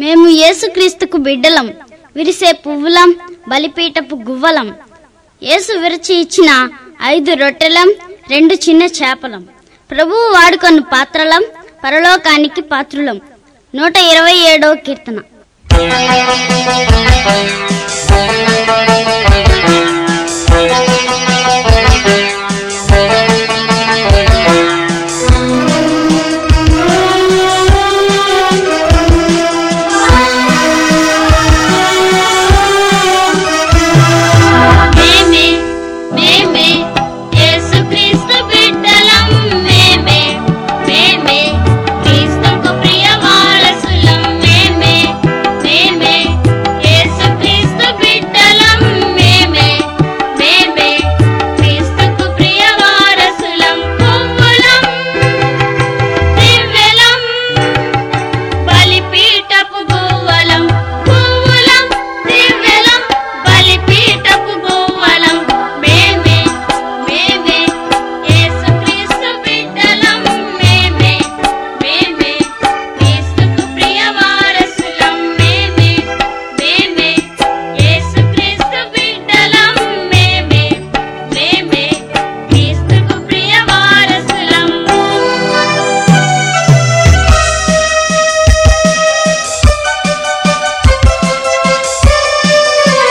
మేము యేసుక్రీస్తుకు బిడ్డలం. విరిసే పువ్వులం బలిపీటపు గువ్వలం. యేసు విరిచి ఇచ్చిన ఐదు రొట్టెలం రెండు చిన్న చేపలం. ప్రభువు వాడుకొన్న పాత్రలం పరలోకానికి పాత్రులం. నూట ఇరవై ఏడో కీర్తన.